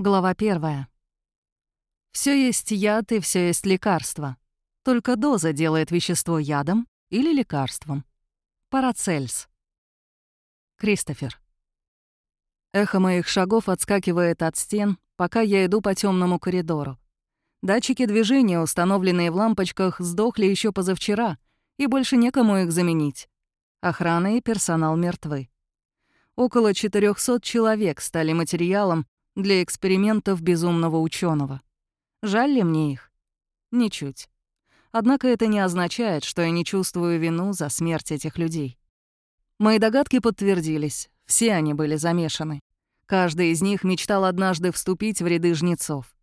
Глава первая. Все есть яд и все есть лекарство. Только доза делает вещество ядом или лекарством. Парацельс. Кристофер. Эхо моих шагов отскакивает от стен, пока я иду по темному коридору. Датчики движения, установленные в лампочках, сдохли еще позавчера, и больше некому их заменить. Охрана и персонал мертвы. Около 400 человек стали материалом, для экспериментов безумного ученого. Жаль ли мне их? Ничуть. Однако это не означает, что я не чувствую вину за смерть этих людей. Мои догадки подтвердились. Все они были замешаны. Каждый из них мечтал однажды вступить в ряды жнецов.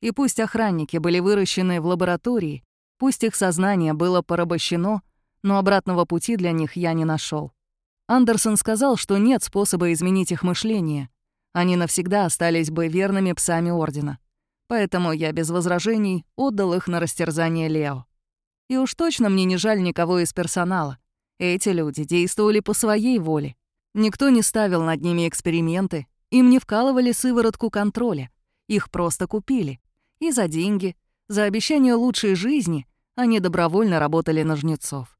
И пусть охранники были выращены в лаборатории, пусть их сознание было порабощено, но обратного пути для них я не нашел. Андерсон сказал, что нет способа изменить их мышление, они навсегда остались бы верными псами Ордена. Поэтому я без возражений отдал их на растерзание Лео. И уж точно мне не жаль никого из персонала. Эти люди действовали по своей воле. Никто не ставил над ними эксперименты, им не вкалывали сыворотку контроля. Их просто купили. И за деньги, за обещание лучшей жизни они добровольно работали на жнецов.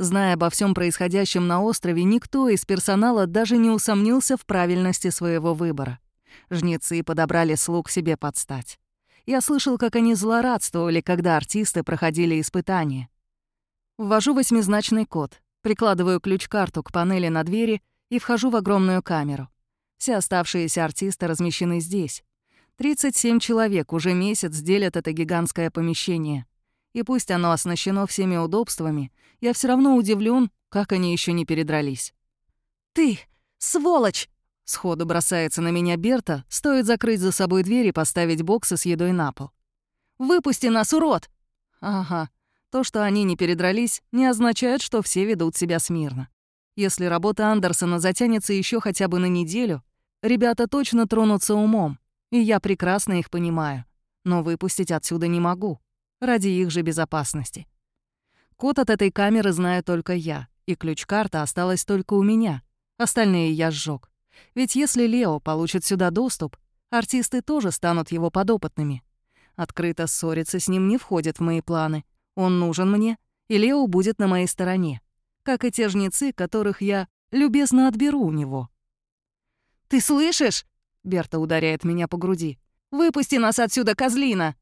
Зная обо всем происходящем на острове, никто из персонала даже не усомнился в правильности своего выбора. Жнецы подобрали слуг себе под стать. Я слышал, как они злорадствовали, когда артисты проходили испытания. Ввожу восьмизначный код, прикладываю ключ-карту к панели на двери и вхожу в огромную камеру. Все оставшиеся артисты размещены здесь. 37 человек уже месяц делят это гигантское помещение. И пусть оно оснащено всеми удобствами, я все равно удивлен, как они еще не передрались. «Ты, сволочь!» — сходу бросается на меня Берта, стоит закрыть за собой дверь и поставить боксы с едой на пол. «Выпусти нас, урод!» Ага, то, что они не передрались, не означает, что все ведут себя смирно. Если работа Андерсона затянется еще хотя бы на неделю, ребята точно тронутся умом, и я прекрасно их понимаю. Но выпустить отсюда не могу ради их же безопасности. Код от этой камеры знаю только я, и ключ-карта осталась только у меня. Остальные я сжег. Ведь если Лео получит сюда доступ, артисты тоже станут его подопытными. Открыто ссориться с ним не входит в мои планы. Он нужен мне, и Лео будет на моей стороне. Как и те жнецы, которых я любезно отберу у него. «Ты слышишь?» — Берта ударяет меня по груди. «Выпусти нас отсюда, козлина!»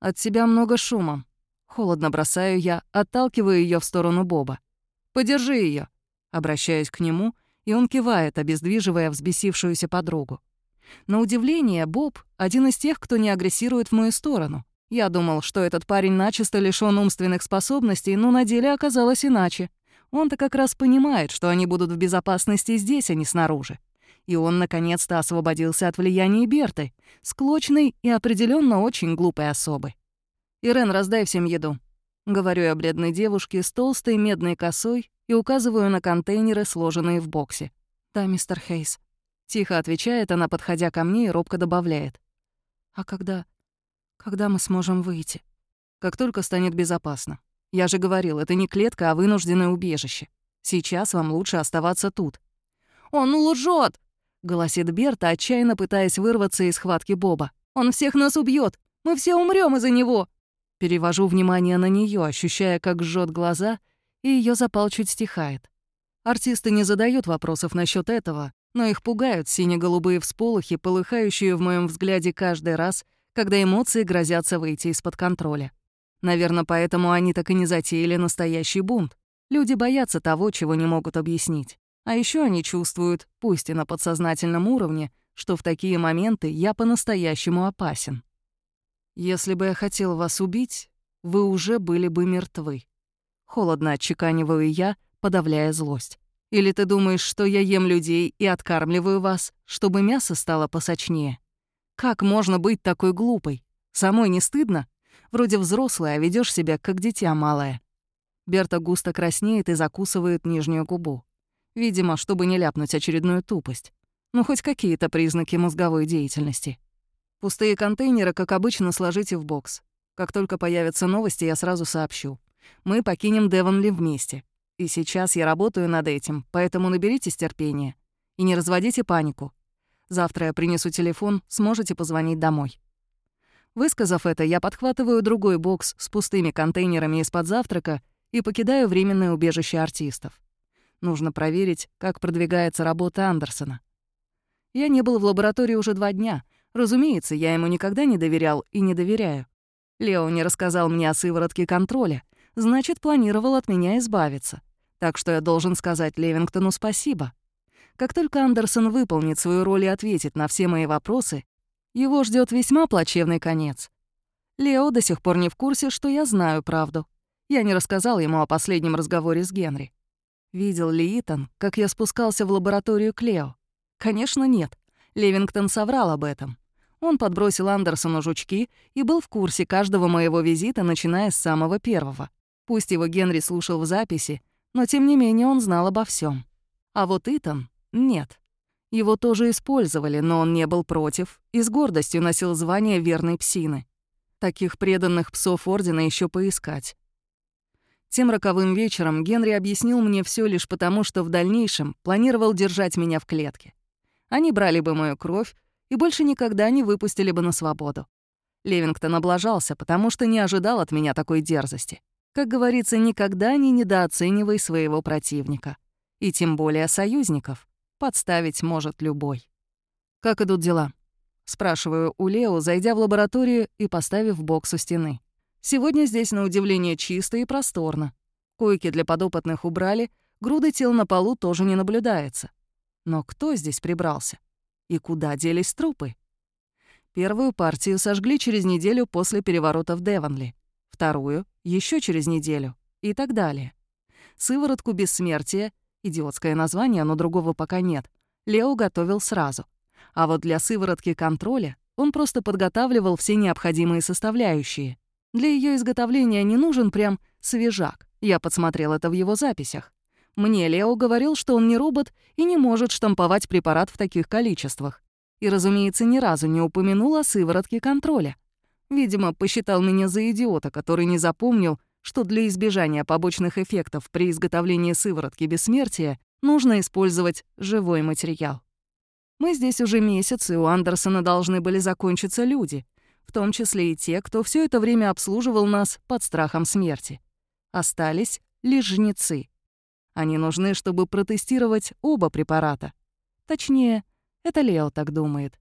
От себя много шума. Холодно бросаю я, отталкиваю ее в сторону Боба. «Подержи ее. Обращаюсь к нему, и он кивает, обездвиживая взбесившуюся подругу. На удивление, Боб — один из тех, кто не агрессирует в мою сторону. Я думал, что этот парень начисто лишён умственных способностей, но на деле оказалось иначе. Он-то как раз понимает, что они будут в безопасности здесь, а не снаружи и он наконец-то освободился от влияния Берты, склочной и определенно очень глупой особы. «Ирен, раздай всем еду», — говорю я бледной девушке с толстой медной косой и указываю на контейнеры, сложенные в боксе. «Да, мистер Хейс». Тихо отвечает она, подходя ко мне и робко добавляет. «А когда... когда мы сможем выйти?» «Как только станет безопасно. Я же говорил, это не клетка, а вынужденное убежище. Сейчас вам лучше оставаться тут». «Он лжет! Голосит Берта, отчаянно пытаясь вырваться из схватки Боба. «Он всех нас убьет! Мы все умрем из-за него!» Перевожу внимание на нее, ощущая, как жжет глаза, и ее запал чуть стихает. Артисты не задают вопросов насчет этого, но их пугают сине-голубые всполохи, полыхающие в моем взгляде каждый раз, когда эмоции грозятся выйти из-под контроля. Наверное, поэтому они так и не затеяли настоящий бунт. Люди боятся того, чего не могут объяснить. А еще они чувствуют, пусть и на подсознательном уровне, что в такие моменты я по-настоящему опасен. Если бы я хотел вас убить, вы уже были бы мертвы. Холодно отчеканиваю я, подавляя злость. Или ты думаешь, что я ем людей и откармливаю вас, чтобы мясо стало посочнее? Как можно быть такой глупой? Самой не стыдно? Вроде взрослая, а ведешь себя как дитя малое. Берта густо краснеет и закусывает нижнюю губу. Видимо, чтобы не ляпнуть очередную тупость. Ну, хоть какие-то признаки мозговой деятельности. Пустые контейнеры, как обычно, сложите в бокс. Как только появятся новости, я сразу сообщу. Мы покинем Девонли вместе. И сейчас я работаю над этим, поэтому наберитесь терпения. И не разводите панику. Завтра я принесу телефон, сможете позвонить домой». Высказав это, я подхватываю другой бокс с пустыми контейнерами из-под завтрака и покидаю временное убежище артистов. Нужно проверить, как продвигается работа Андерсона. Я не был в лаборатории уже два дня. Разумеется, я ему никогда не доверял и не доверяю. Лео не рассказал мне о сыворотке контроля, значит, планировал от меня избавиться. Так что я должен сказать Левингтону спасибо. Как только Андерсон выполнит свою роль и ответит на все мои вопросы, его ждет весьма плачевный конец. Лео до сих пор не в курсе, что я знаю правду. Я не рассказал ему о последнем разговоре с Генри. Видел ли Итан, как я спускался в лабораторию к Лео? Конечно, нет. Левингтон соврал об этом. Он подбросил Андерсону жучки и был в курсе каждого моего визита, начиная с самого первого. Пусть его Генри слушал в записи, но тем не менее он знал обо всем. А вот Итан — нет. Его тоже использовали, но он не был против и с гордостью носил звание верной псины. Таких преданных псов Ордена еще поискать. Тем роковым вечером Генри объяснил мне все лишь потому, что в дальнейшем планировал держать меня в клетке. Они брали бы мою кровь и больше никогда не выпустили бы на свободу. Левингтон облажался, потому что не ожидал от меня такой дерзости. Как говорится, никогда не недооценивай своего противника. И тем более союзников. Подставить может любой. «Как идут дела?» Спрашиваю у Лео, зайдя в лабораторию и поставив бокс у стены. Сегодня здесь, на удивление, чисто и просторно. Койки для подопытных убрали, груды тел на полу тоже не наблюдается. Но кто здесь прибрался? И куда делись трупы? Первую партию сожгли через неделю после переворота в Девонли, вторую — еще через неделю и так далее. Сыворотку бессмертия идиотское название, но другого пока нет, Лео готовил сразу. А вот для сыворотки контроля он просто подготавливал все необходимые составляющие. Для ее изготовления не нужен прям свежак. Я подсмотрел это в его записях. Мне Лео говорил, что он не робот и не может штамповать препарат в таких количествах. И, разумеется, ни разу не упомянул о сыворотке контроля. Видимо, посчитал меня за идиота, который не запомнил, что для избежания побочных эффектов при изготовлении сыворотки бессмертия нужно использовать живой материал. Мы здесь уже месяц, и у Андерсона должны были закончиться люди, в том числе и те, кто все это время обслуживал нас под страхом смерти. Остались лишь жнецы. Они нужны, чтобы протестировать оба препарата. Точнее, это Лео так думает.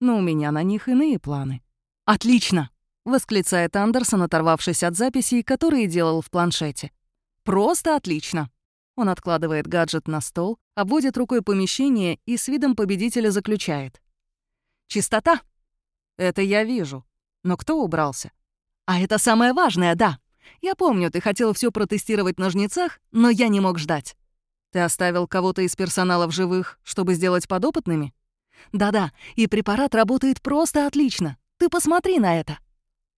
Но у меня на них иные планы. «Отлично!» — восклицает Андерсон, оторвавшись от записей, которые делал в планшете. «Просто отлично!» Он откладывает гаджет на стол, обводит рукой помещение и с видом победителя заключает. «Чистота!» «Это я вижу. Но кто убрался?» «А это самое важное, да. Я помню, ты хотел все протестировать на жнецах, но я не мог ждать. Ты оставил кого-то из персонала в живых, чтобы сделать подопытными?» «Да-да, и препарат работает просто отлично. Ты посмотри на это!»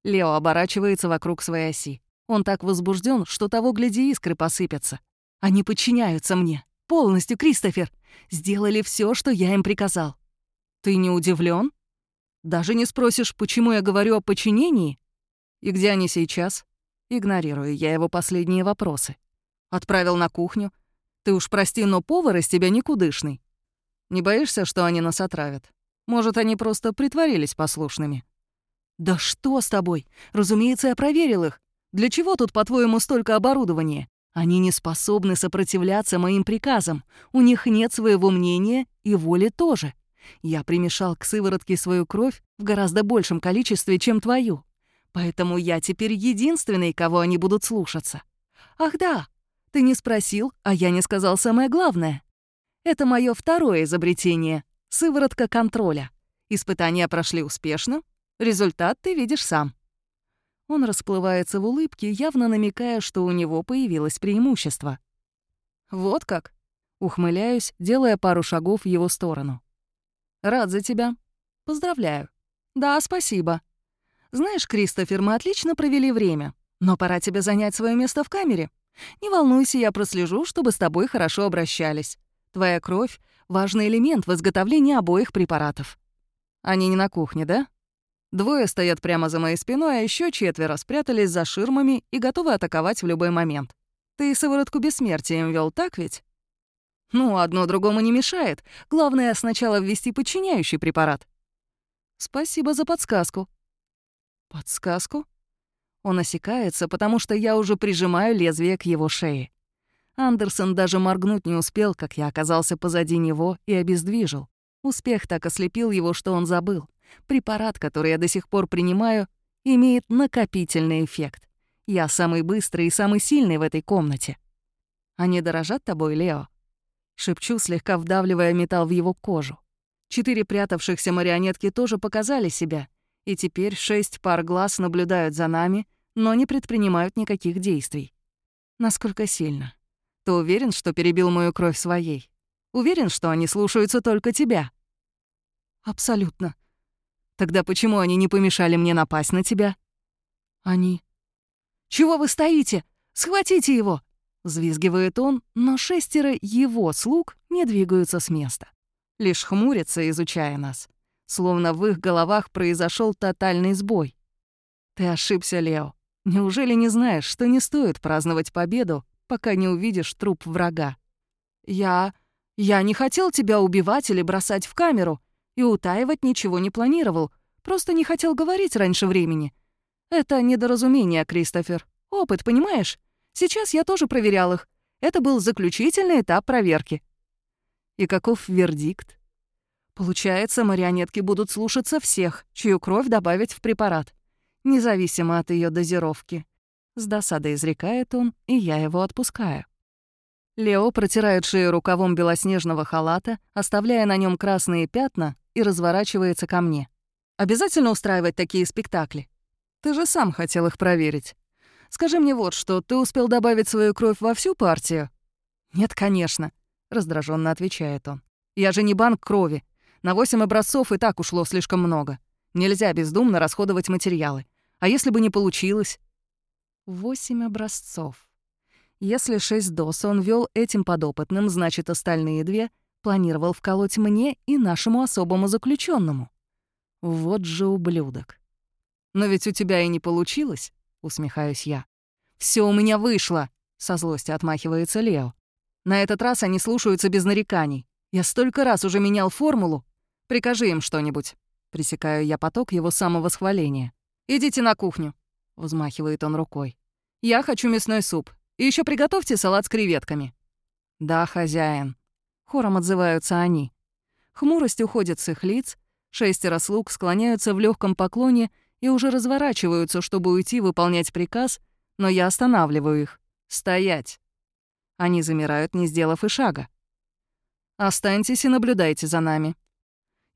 Лео оборачивается вокруг своей оси. Он так возбужден, что того, гляди, искры посыпятся. Они подчиняются мне. Полностью, Кристофер. Сделали все, что я им приказал. Ты не удивлен? Даже не спросишь, почему я говорю о подчинении? И где они сейчас? Игнорирую я его последние вопросы. Отправил на кухню. Ты уж прости, но повар из тебя никудышный. Не боишься, что они нас отравят? Может, они просто притворились послушными? «Да что с тобой? Разумеется, я проверил их. Для чего тут, по-твоему, столько оборудования? Они не способны сопротивляться моим приказам. У них нет своего мнения и воли тоже. Я примешал к сыворотке свою кровь в гораздо большем количестве, чем твою. Поэтому я теперь единственный, кого они будут слушаться. Ах да, ты не спросил, а я не сказал самое главное. Это мое второе изобретение — сыворотка контроля. Испытания прошли успешно, Результат ты видишь сам». Он расплывается в улыбке, явно намекая, что у него появилось преимущество. «Вот как?» — ухмыляюсь, делая пару шагов в его сторону. «Рад за тебя. Поздравляю. Да, спасибо. Знаешь, Кристофер, мы отлично провели время, но пора тебе занять свое место в камере. Не волнуйся, я прослежу, чтобы с тобой хорошо обращались. Твоя кровь — важный элемент в изготовлении обоих препаратов. Они не на кухне, да?» Двое стоят прямо за моей спиной, а еще четверо спрятались за ширмами и готовы атаковать в любой момент. Ты сыворотку бессмертия им вел, так ведь? Ну, одно другому не мешает. Главное сначала ввести подчиняющий препарат. Спасибо за подсказку. Подсказку? Он осекается, потому что я уже прижимаю лезвие к его шее. Андерсон даже моргнуть не успел, как я оказался позади него и обездвижил. Успех так ослепил его, что он забыл. Препарат, который я до сих пор принимаю, имеет накопительный эффект. Я самый быстрый и самый сильный в этой комнате. Они дорожат тобой, Лео? Шепчу, слегка вдавливая металл в его кожу. Четыре прятавшихся марионетки тоже показали себя, и теперь шесть пар глаз наблюдают за нами, но не предпринимают никаких действий. Насколько сильно? Ты уверен, что перебил мою кровь своей? Уверен, что они слушаются только тебя? Абсолютно. Тогда почему они не помешали мне напасть на тебя? Они. Чего вы стоите? Схватите его! Взвизгивает он, но шестеро его слуг не двигаются с места. Лишь хмурятся, изучая нас. Словно в их головах произошел тотальный сбой. Ты ошибся, Лео. Неужели не знаешь, что не стоит праздновать победу, пока не увидишь труп врага? Я... я не хотел тебя убивать или бросать в камеру, и утаивать ничего не планировал, просто не хотел говорить раньше времени. Это недоразумение, Кристофер. Опыт, понимаешь? Сейчас я тоже проверял их. Это был заключительный этап проверки. И каков вердикт? Получается, марионетки будут слушаться всех, чью кровь добавить в препарат, независимо от ее дозировки. С досадой изрекает он, и я его отпускаю. Лео протирает шею рукавом белоснежного халата, оставляя на нем красные пятна, и разворачивается ко мне. «Обязательно устраивать такие спектакли? Ты же сам хотел их проверить. Скажи мне вот что, ты успел добавить свою кровь во всю партию?» «Нет, конечно», — раздраженно отвечает он. «Я же не банк крови. На восемь образцов и так ушло слишком много. Нельзя бездумно расходовать материалы. А если бы не получилось?» Восемь образцов. Если шесть доз он вел этим подопытным, значит, остальные две планировал вколоть мне и нашему особому заключенному. Вот же ублюдок. Но ведь у тебя и не получилось усмехаюсь я. Все у меня вышло!» — со злости отмахивается Лео. «На этот раз они слушаются без нареканий. Я столько раз уже менял формулу. Прикажи им что-нибудь». Пресекаю я поток его самовосхваления. «Идите на кухню», — взмахивает он рукой. «Я хочу мясной суп. И еще приготовьте салат с креветками». «Да, хозяин». Хором отзываются они. Хмурость уходит с их лиц, шестеро слуг склоняются в легком поклоне — и уже разворачиваются, чтобы уйти выполнять приказ, но я останавливаю их. «Стоять!» Они замирают, не сделав и шага. «Останьтесь и наблюдайте за нами».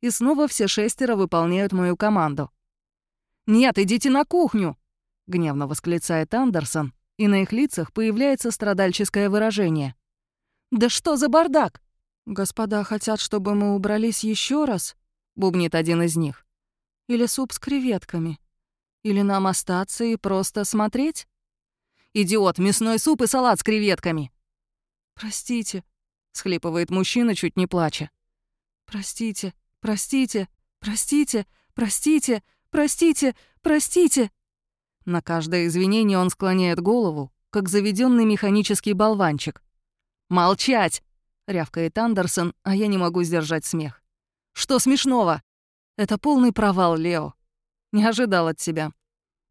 И снова все шестеро выполняют мою команду. «Нет, идите на кухню!» — гневно восклицает Андерсон, и на их лицах появляется страдальческое выражение. «Да что за бардак?» «Господа хотят, чтобы мы убрались еще раз?» — бубнит один из них. Или суп с креветками? Или нам остаться и просто смотреть? Идиот, мясной суп и салат с креветками. Простите, схлипывает мужчина, чуть не плача. Простите, простите, простите, простите, простите, простите. На каждое извинение он склоняет голову, как заведенный механический болванчик. «Молчать!» — рявкает Андерсон, а я не могу сдержать смех. «Что смешного?» Это полный провал, Лео. Не ожидал от тебя.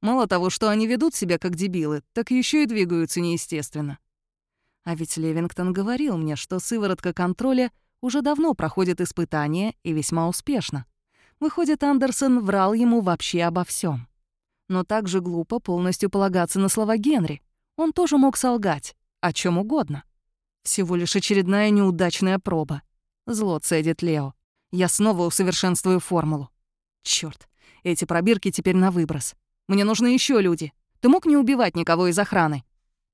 Мало того, что они ведут себя как дебилы, так еще и двигаются неестественно. А ведь Левингтон говорил мне, что сыворотка контроля уже давно проходит испытания и весьма успешно. Выходит, Андерсон врал ему вообще обо всем. Но так же глупо полностью полагаться на слова Генри. Он тоже мог солгать, о чем угодно. Всего лишь очередная неудачная проба. Зло цедит Лео. Я снова усовершенствую формулу. Черт, эти пробирки теперь на выброс. Мне нужны еще люди. Ты мог не убивать никого из охраны?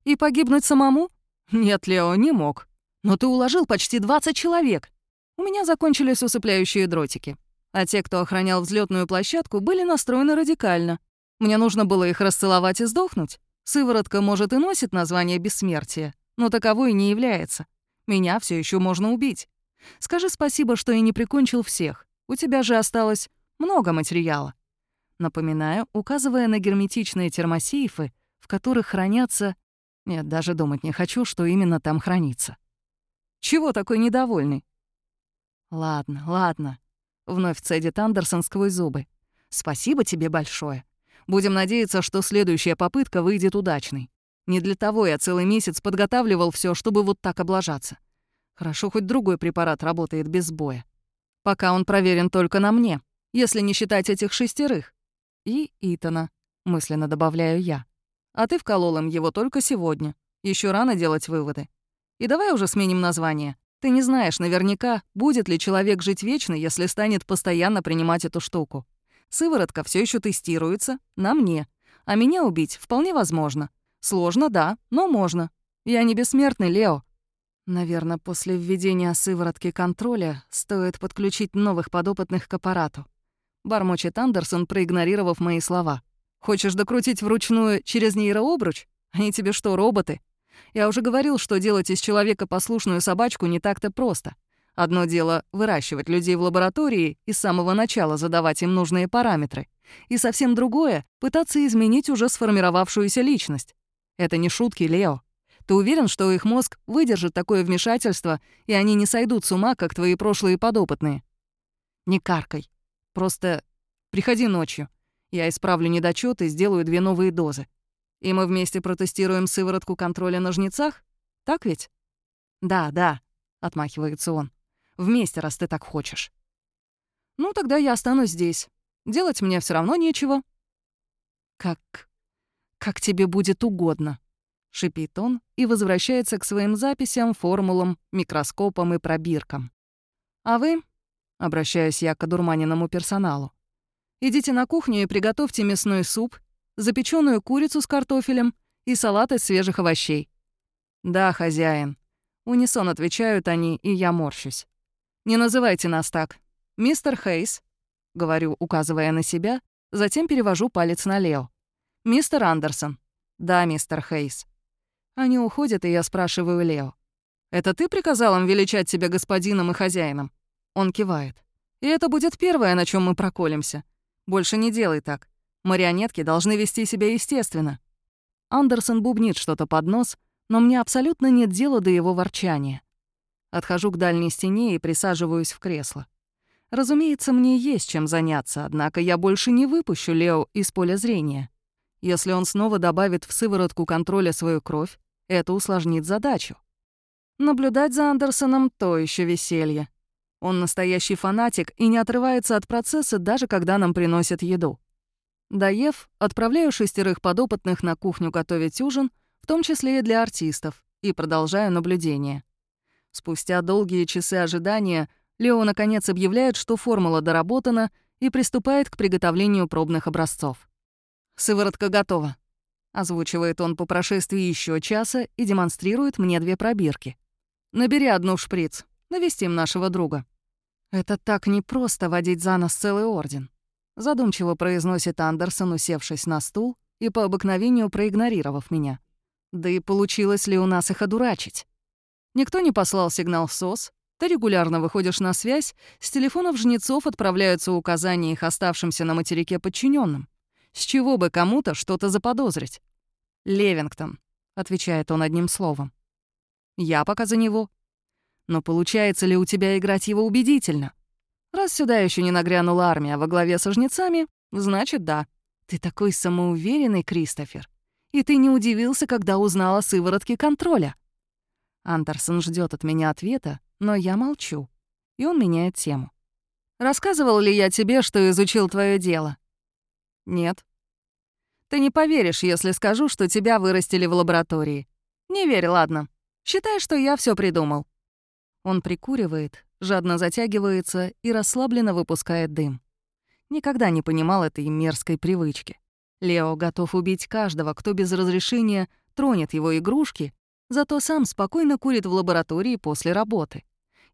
И погибнуть самому? Нет, Лео, не мог. Но ты уложил почти 20 человек. У меня закончились усыпляющие дротики. А те, кто охранял взлетную площадку, были настроены радикально. Мне нужно было их расцеловать и сдохнуть. Сыворотка, может, и носит название бессмертия, но таковой не является. Меня все еще можно убить. Скажи спасибо, что я не прикончил всех. У тебя же осталось много материала. Напоминаю, указывая на герметичные термосейфы, в которых хранятся... Нет, даже думать не хочу, что именно там хранится. Чего такой недовольный?» «Ладно, ладно», — вновь цедит Андерсон сквозь зубы. «Спасибо тебе большое. Будем надеяться, что следующая попытка выйдет удачной. Не для того я целый месяц подготавливал все, чтобы вот так облажаться. Хорошо, хоть другой препарат работает без сбоя. Пока он проверен только на мне, если не считать этих шестерых. И Итана, мысленно добавляю я. А ты вколол им его только сегодня. Еще рано делать выводы. И давай уже сменим название. Ты не знаешь наверняка, будет ли человек жить вечно, если станет постоянно принимать эту штуку. Сыворотка все еще тестируется на мне. А меня убить вполне возможно. Сложно, да, но можно. Я не бессмертный, Лео. Наверное, после введения сыворотки контроля стоит подключить новых подопытных к аппарату. Бормочет Андерсон, проигнорировав мои слова. Хочешь докрутить вручную через нейрообруч? Они тебе что, роботы? Я уже говорил, что делать из человека послушную собачку не так-то просто. Одно дело — выращивать людей в лаборатории и с самого начала задавать им нужные параметры. И совсем другое — пытаться изменить уже сформировавшуюся личность. Это не шутки, Лео. Ты уверен, что их мозг выдержит такое вмешательство, и они не сойдут с ума, как твои прошлые подопытные? Не каркай. Просто приходи ночью. Я исправлю недочеты и сделаю две новые дозы. И мы вместе протестируем сыворотку контроля на жнецах? Так ведь? Да, да, отмахивается он. Вместе, раз ты так хочешь. Ну, тогда я останусь здесь. Делать мне все равно нечего. Как «Как тебе будет угодно», — шипит он и возвращается к своим записям, формулам, микроскопам и пробиркам. «А вы?» — обращаюсь я к одурманенному персоналу. «Идите на кухню и приготовьте мясной суп, запеченную курицу с картофелем и салат из свежих овощей». «Да, хозяин». Унисон отвечают они, и я морщусь. «Не называйте нас так. Мистер Хейс», — говорю, указывая на себя, затем перевожу палец на Лео. «Мистер Андерсон». «Да, мистер Хейс». Они уходят, и я спрашиваю Лео. «Это ты приказал им величать себя господином и хозяином?» Он кивает. «И это будет первое, на чем мы проколемся. Больше не делай так. Марионетки должны вести себя естественно». Андерсон бубнит что-то под нос, но мне абсолютно нет дела до его ворчания. Отхожу к дальней стене и присаживаюсь в кресло. Разумеется, мне есть чем заняться, однако я больше не выпущу Лео из поля зрения. Если он снова добавит в сыворотку контроля свою кровь, это усложнит задачу. Наблюдать за Андерсоном — то еще веселье. Он настоящий фанатик и не отрывается от процесса, даже когда нам приносят еду. Доев, отправляю шестерых подопытных на кухню готовить ужин, в том числе и для артистов, и продолжаю наблюдение. Спустя долгие часы ожидания Лео наконец объявляет, что формула доработана, и приступает к приготовлению пробных образцов. «Сыворотка готова», — озвучивает он по прошествии еще часа и демонстрирует мне две пробирки. «Набери одну в шприц, навестим нашего друга». «Это так непросто водить за нос целый орден», — задумчиво произносит Андерсон, усевшись на стул и по обыкновению проигнорировав меня. «Да и получилось ли у нас их одурачить?» Никто не послал сигнал в СОС, ты регулярно выходишь на связь, с телефонов жнецов отправляются указания их оставшимся на материке подчиненным. С чего бы кому-то что-то заподозрить? «Левингтон», — отвечает он одним словом. «Я пока за него». «Но получается ли у тебя играть его убедительно? Раз сюда еще не нагрянула армия во главе со жнецами, значит, да. Ты такой самоуверенный, Кристофер. И ты не удивился, когда узнал о сыворотке контроля». Андерсон ждет от меня ответа, но я молчу. И он меняет тему. «Рассказывал ли я тебе, что изучил твое дело?» «Нет». «Ты не поверишь, если скажу, что тебя вырастили в лаборатории. Не верь, ладно. Считай, что я все придумал». Он прикуривает, жадно затягивается и расслабленно выпускает дым. Никогда не понимал этой мерзкой привычки. Лео готов убить каждого, кто без разрешения тронет его игрушки, зато сам спокойно курит в лаборатории после работы.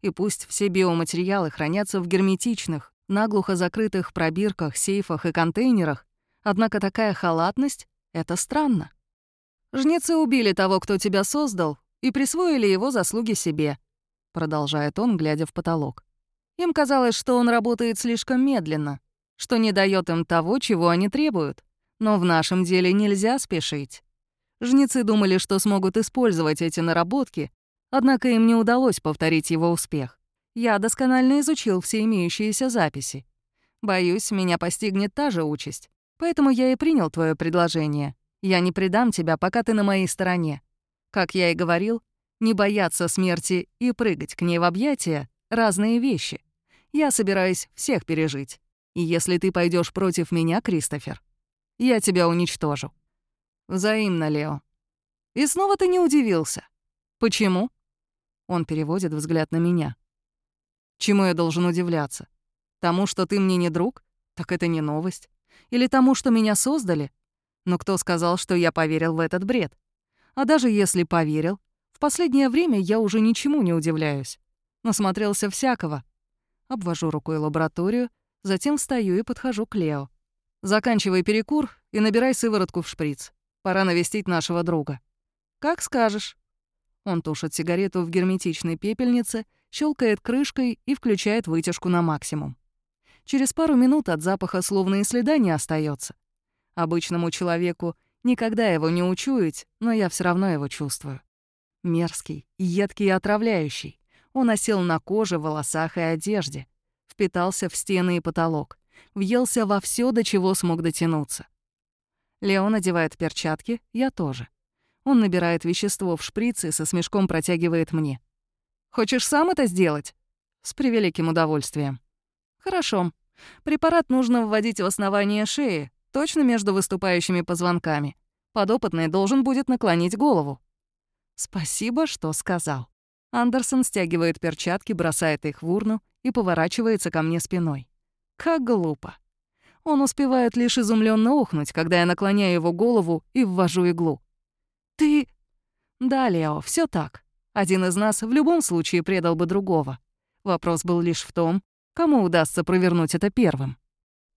И пусть все биоматериалы хранятся в герметичных, наглухо закрытых пробирках, сейфах и контейнерах, однако такая халатность — это странно. «Жнецы убили того, кто тебя создал, и присвоили его заслуги себе», — продолжает он, глядя в потолок. «Им казалось, что он работает слишком медленно, что не дает им того, чего они требуют. Но в нашем деле нельзя спешить. Жнецы думали, что смогут использовать эти наработки, Однако им не удалось повторить его успех. Я досконально изучил все имеющиеся записи. Боюсь, меня постигнет та же участь. Поэтому я и принял твое предложение. Я не предам тебя, пока ты на моей стороне. Как я и говорил, не бояться смерти и прыгать к ней в объятия — разные вещи. Я собираюсь всех пережить. И если ты пойдешь против меня, Кристофер, я тебя уничтожу. Взаимно, Лео. И снова ты не удивился. Почему? Он переводит взгляд на меня. Чему я должен удивляться? Тому, что ты мне не друг? Так это не новость. Или тому, что меня создали? Но кто сказал, что я поверил в этот бред? А даже если поверил, в последнее время я уже ничему не удивляюсь. Насмотрелся всякого. Обвожу рукой лабораторию, затем встаю и подхожу к Лео. Заканчивай перекур и набирай сыворотку в шприц. Пора навестить нашего друга. Как скажешь. Он тушит сигарету в герметичной пепельнице, щелкает крышкой и включает вытяжку на максимум. Через пару минут от запаха словно и следа не остается. Обычному человеку никогда его не учуять, но я все равно его чувствую. Мерзкий, едкий и отравляющий. Он осел на коже, волосах и одежде. Впитался в стены и потолок. Въелся во все, до чего смог дотянуться. Леон надевает перчатки, я тоже. Он набирает вещество в шприц и со смешком протягивает мне. «Хочешь сам это сделать?» «С превеликим удовольствием». «Хорошо. Препарат нужно вводить в основание шеи, точно между выступающими позвонками. Подопытный должен будет наклонить голову». «Спасибо, что сказал». Андерсон стягивает перчатки, бросает их в урну и поворачивается ко мне спиной. Как глупо. Он успевает лишь изумленно ухнуть, когда я наклоняю его голову и ввожу иглу. «Ты...» «Да, Лео, все так. Один из нас в любом случае предал бы другого. Вопрос был лишь в том, кому удастся провернуть это первым.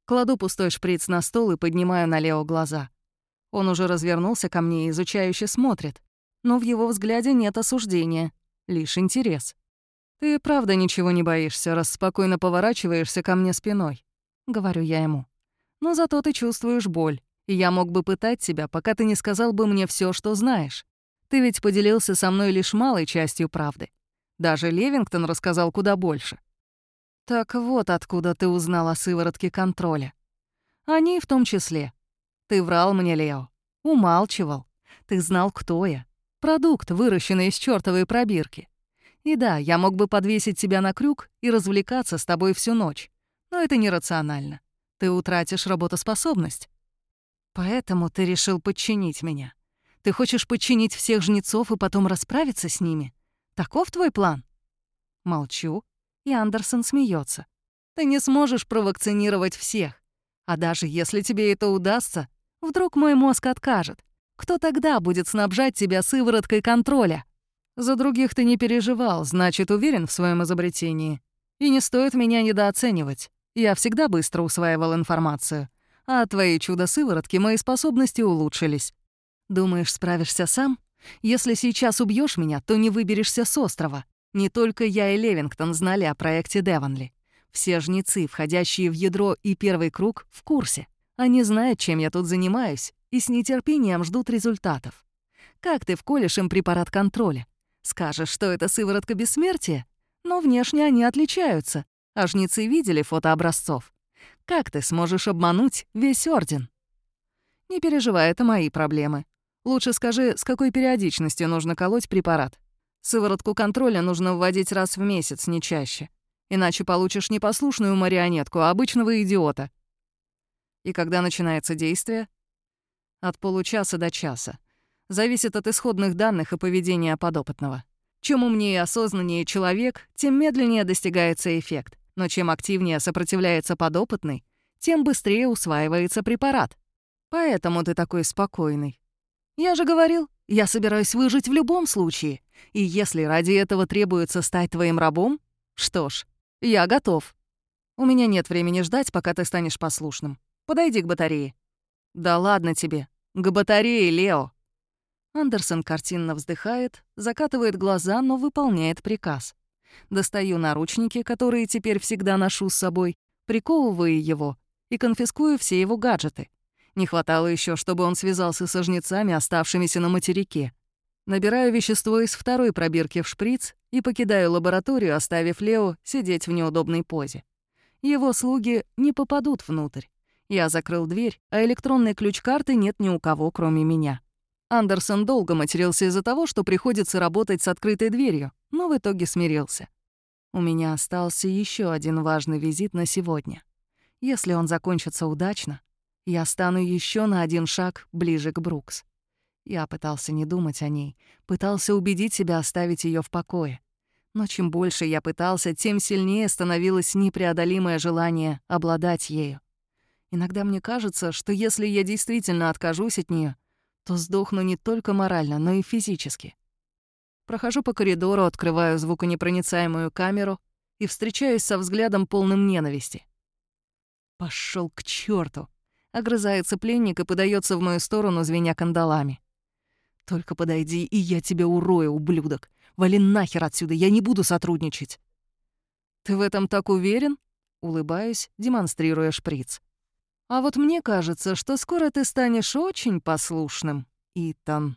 Кладу пустой шприц на стол и поднимаю на Лео глаза. Он уже развернулся ко мне и изучающе смотрит, но в его взгляде нет осуждения, лишь интерес. «Ты правда ничего не боишься, раз спокойно поворачиваешься ко мне спиной», — говорю я ему. «Но зато ты чувствуешь боль, и я мог бы пытать тебя, пока ты не сказал бы мне все, что знаешь. Ты ведь поделился со мной лишь малой частью правды. Даже Левингтон рассказал куда больше. Так вот откуда ты узнал о сыворотке контроля. Они в том числе. Ты врал мне, Лео. Умалчивал. Ты знал, кто я. Продукт, выращенный из чёртовой пробирки. И да, я мог бы подвесить тебя на крюк и развлекаться с тобой всю ночь. Но это нерационально. Ты утратишь работоспособность. Поэтому ты решил подчинить меня. Ты хочешь подчинить всех жнецов и потом расправиться с ними? Таков твой план? Молчу, и Андерсон смеется. Ты не сможешь провакцинировать всех. А даже если тебе это удастся, вдруг мой мозг откажет. Кто тогда будет снабжать тебя сывороткой контроля? За других ты не переживал, значит, уверен в своем изобретении. И не стоит меня недооценивать. Я всегда быстро усваивал информацию. А от твоей чудо-сыворотки мои способности улучшились. Думаешь, справишься сам? Если сейчас убьешь меня, то не выберешься с острова. Не только я и Левингтон знали о проекте Девонли. Все жнецы, входящие в ядро и первый круг, в курсе. Они знают, чем я тут занимаюсь, и с нетерпением ждут результатов. Как ты вколешь им препарат контроля? Скажешь, что это сыворотка бессмертия? Но внешне они отличаются, а жнецы видели фото образцов. Как ты сможешь обмануть весь Орден? Не переживай, это мои проблемы. Лучше скажи, с какой периодичностью нужно колоть препарат. Сыворотку контроля нужно вводить раз в месяц, не чаще. Иначе получишь не послушную марионетку, а обычного идиота. И когда начинается действие? От получаса до часа. Зависит от исходных данных и поведения подопытного. Чем умнее и осознаннее человек, тем медленнее достигается эффект. Но чем активнее сопротивляется подопытный, тем быстрее усваивается препарат. Поэтому ты такой спокойный. Я же говорил, я собираюсь выжить в любом случае. И если ради этого требуется стать твоим рабом, что ж, я готов. У меня нет времени ждать, пока ты станешь послушным. Подойди к батарее. Да ладно тебе. К батарее, Лео. Андерсон картинно вздыхает, закатывает глаза, но выполняет приказ. Достаю наручники, которые теперь всегда ношу с собой, приковываю его и конфискую все его гаджеты. Не хватало еще, чтобы он связался со жнецами, оставшимися на материке. Набираю вещество из второй пробирки в шприц и покидаю лабораторию, оставив Лео сидеть в неудобной позе. Его слуги не попадут внутрь. Я закрыл дверь, а электронной ключ-карты нет ни у кого, кроме меня. Андерсон долго матерился из-за того, что приходится работать с открытой дверью, но в итоге смирился. У меня остался еще один важный визит на сегодня. Если он закончится удачно, я стану еще на один шаг ближе к Брукс. Я пытался не думать о ней, пытался убедить себя оставить ее в покое. Но чем больше я пытался, тем сильнее становилось непреодолимое желание обладать ею. Иногда мне кажется, что если я действительно откажусь от нее, то сдохну не только морально, но и физически. Прохожу по коридору, открываю звуконепроницаемую камеру и встречаюсь со взглядом полным ненависти. Пошел к черту! Огрызается пленник и подается в мою сторону, звеня кандалами. «Только подойди, и я тебя урою, ублюдок! Вали нахер отсюда, я не буду сотрудничать!» «Ты в этом так уверен?» Улыбаюсь, демонстрируя шприц. А вот мне кажется, что скоро ты станешь очень послушным, Итан.